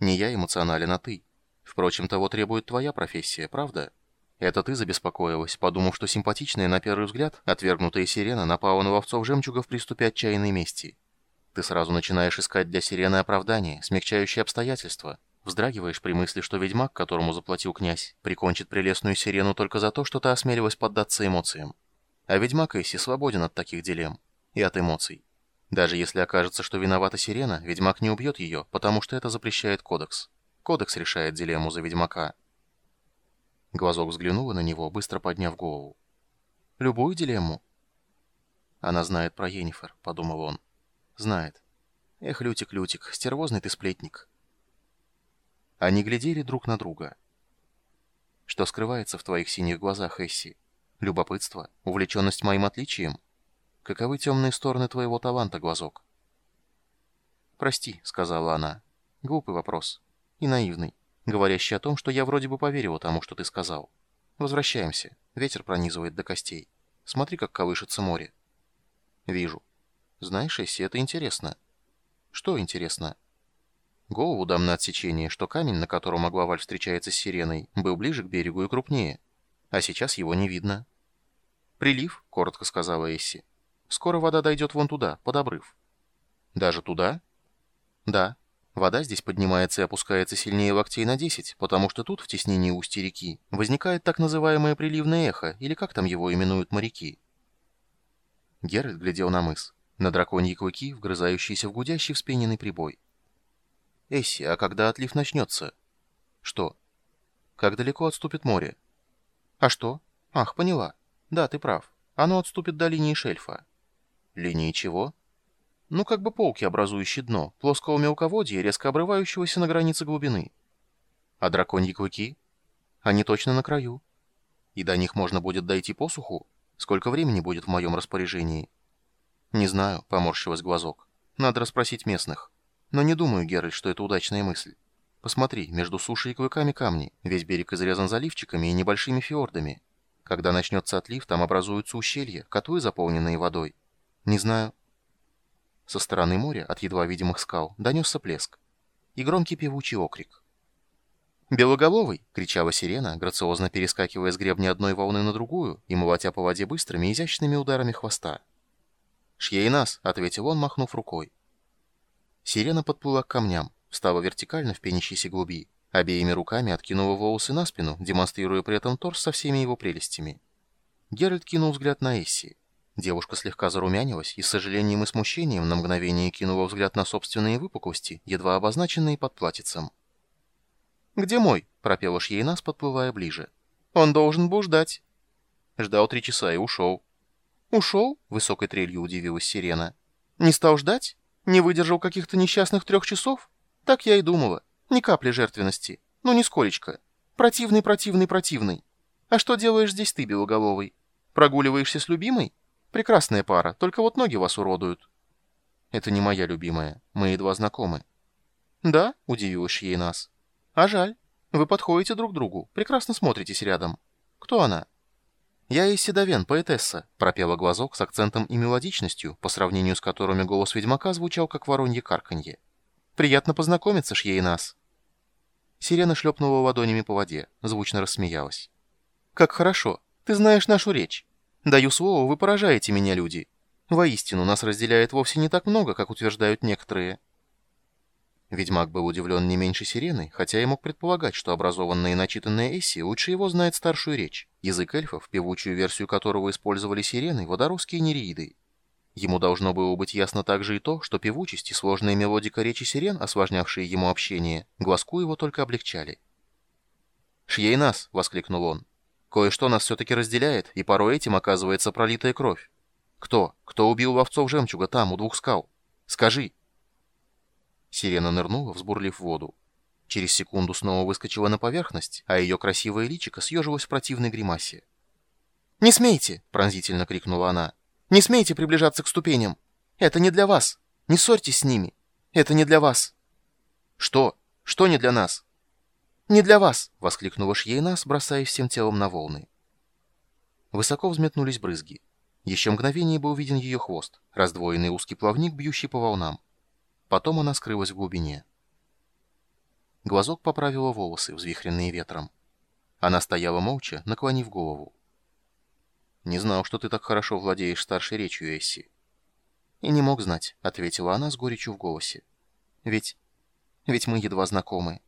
Не я эмоционален, а ты. Впрочем, того требует твоя профессия, правда? Это ты забеспокоилась, подумав, что симпатичная на первый взгляд отвергнутая сирена напала на вовцов жемчуга в приступе отчаянной мести. Ты сразу начинаешь искать для сирены оправдание, смягчающее обстоятельства. Вздрагиваешь при мысли, что ведьмак, которому заплатил князь, прикончит прелестную сирену только за то, что та осмелилась поддаться эмоциям. А ведьмак Эсси свободен от таких дилемм и от эмоций. Даже если окажется, что виновата сирена, ведьмак не убьет ее, потому что это запрещает кодекс. Кодекс решает дилемму за ведьмака. Глазок взглянула на него, быстро подняв голову. «Любую дилемму?» «Она знает про Енифер», — подумал он. «Знает. Эх, Лютик, Лютик, стервозный ты сплетник». Они глядели друг на друга. «Что скрывается в твоих синих глазах, Эсси? Любопытство? Увлеченность моим отличием? Каковы темные стороны твоего таланта, глазок?» «Прости», — сказала она. «Глупый вопрос. И наивный говорящий о том, что я вроде бы поверила тому, что ты сказал. Возвращаемся. Ветер пронизывает до костей. Смотри, как колышется море. Вижу. Знаешь, Эсси, это интересно. Что интересно? Голову дам на отсечение, что камень, на котором Аглаваль встречается с сиреной, был ближе к берегу и крупнее. А сейчас его не видно. «Прилив», — коротко сказала Эсси. «Скоро вода дойдет вон туда, под обрыв». «Даже туда?» «Да. Вода здесь поднимается и опускается сильнее локтей на 10, потому что тут, в теснении устья реки, возникает так называемое приливное эхо, или как там его именуют моряки. Геральт глядел на мыс, на драконьи клыки, вгрызающиеся в гудящий вспененный прибой. «Эсси, а когда отлив начнется?» «Что?» «Как далеко отступит море?» «А что?» «Ах, поняла. Да, ты прав. Оно отступит до линии шельфа». «Линии чего?» Ну, как бы полки, образующие дно, плоского мелководья, резко обрывающегося на границе глубины. А драконьи клыки? Они точно на краю. И до них можно будет дойти по суху? Сколько времени будет в моем распоряжении? Не знаю, поморщилась глазок. Надо расспросить местных. Но не думаю, Геральт, что это удачная мысль. Посмотри, между сушей и клыками камни, весь берег изрезан заливчиками и небольшими фьордами. Когда начнется отлив, там образуются ущелья, котлы, заполненные водой. Не знаю, со стороны моря, от едва видимых скал, донесся плеск. И громкий певучий окрик. «Белоголовый!» — кричала сирена, грациозно перескакивая с гребня одной волны на другую и молотя по воде быстрыми, изящными ударами хвоста. «Шьей нас!» — ответил он, махнув рукой. Сирена подплыла к камням, встала вертикально в пенящейся глуби, обеими руками откинула волосы на спину, демонстрируя при этом торс со всеми его прелестями. Геральт кинул взгляд на Эсси. Девушка слегка зарумянилась и с сожалением и смущением на мгновение кинула взгляд на собственные выпуклости, едва обозначенные под платьицем. «Где мой?» — пропела Шьейнас, подплывая ближе. «Он должен был ждать». Ждал три часа и ушел. «Ушел?» — высокой трелью удивилась Сирена. «Не стал ждать? Не выдержал каких-то несчастных трех часов? Так я и думала. Ни капли жертвенности. Ну, нисколечко. Противный, противный, противный. А что делаешь здесь ты, белоголовый? Прогуливаешься с любимой?» Прекрасная пара, только вот ноги вас уродуют». «Это не моя любимая. Мы едва знакомы». «Да?» — удивилась ей нас. «А жаль. Вы подходите друг к другу, прекрасно смотритесь рядом. Кто она?» «Я Исси Давен, поэтесса», — пропела глазок с акцентом и мелодичностью, по сравнению с которыми голос ведьмака звучал как воронье карканье. «Приятно познакомиться, шьей нас». Сирена шлепнула ладонями по воде, звучно рассмеялась. «Как хорошо. Ты знаешь нашу речь. Даю слово, вы поражаете меня, люди. Воистину, нас разделяет вовсе не так много, как утверждают некоторые. Ведьмак был удивлен не меньше сирены, хотя и мог предполагать, что образованная и начитанная Эсси лучше его знает старшую речь, язык эльфов, певучую версию которого использовали сирены, водоросские нереиды. Ему должно было быть ясно также и то, что певучесть и сложная мелодика речи сирен, осложнявшие ему общение, глазку его только облегчали. «Шьей нас!» — воскликнул он. Кое-что нас все-таки разделяет, и порой этим оказывается пролитая кровь. Кто? Кто убил ловцов жемчуга там, у двух скал? Скажи!» Сирена нырнула, взбурлив воду. Через секунду снова выскочила на поверхность, а ее красивое личико съежилось в противной гримасе. «Не смейте!» — пронзительно крикнула она. «Не смейте приближаться к ступеням! Это не для вас! Не ссорьтесь с ними! Это не для вас!» «Что? Что не для нас?» «Не для вас!» — воскликнула Шьейнас, бросаясь всем телом на волны. Высоко взметнулись брызги. Еще мгновение был виден ее хвост, раздвоенный узкий плавник, бьющий по волнам. Потом она скрылась в глубине. Глазок поправила волосы, взвихренные ветром. Она стояла молча, наклонив голову. «Не знал, что ты так хорошо владеешь старшей речью, Эсси». «И не мог знать», — ответила она с горечью в голосе. «Ведь... ведь мы едва знакомы».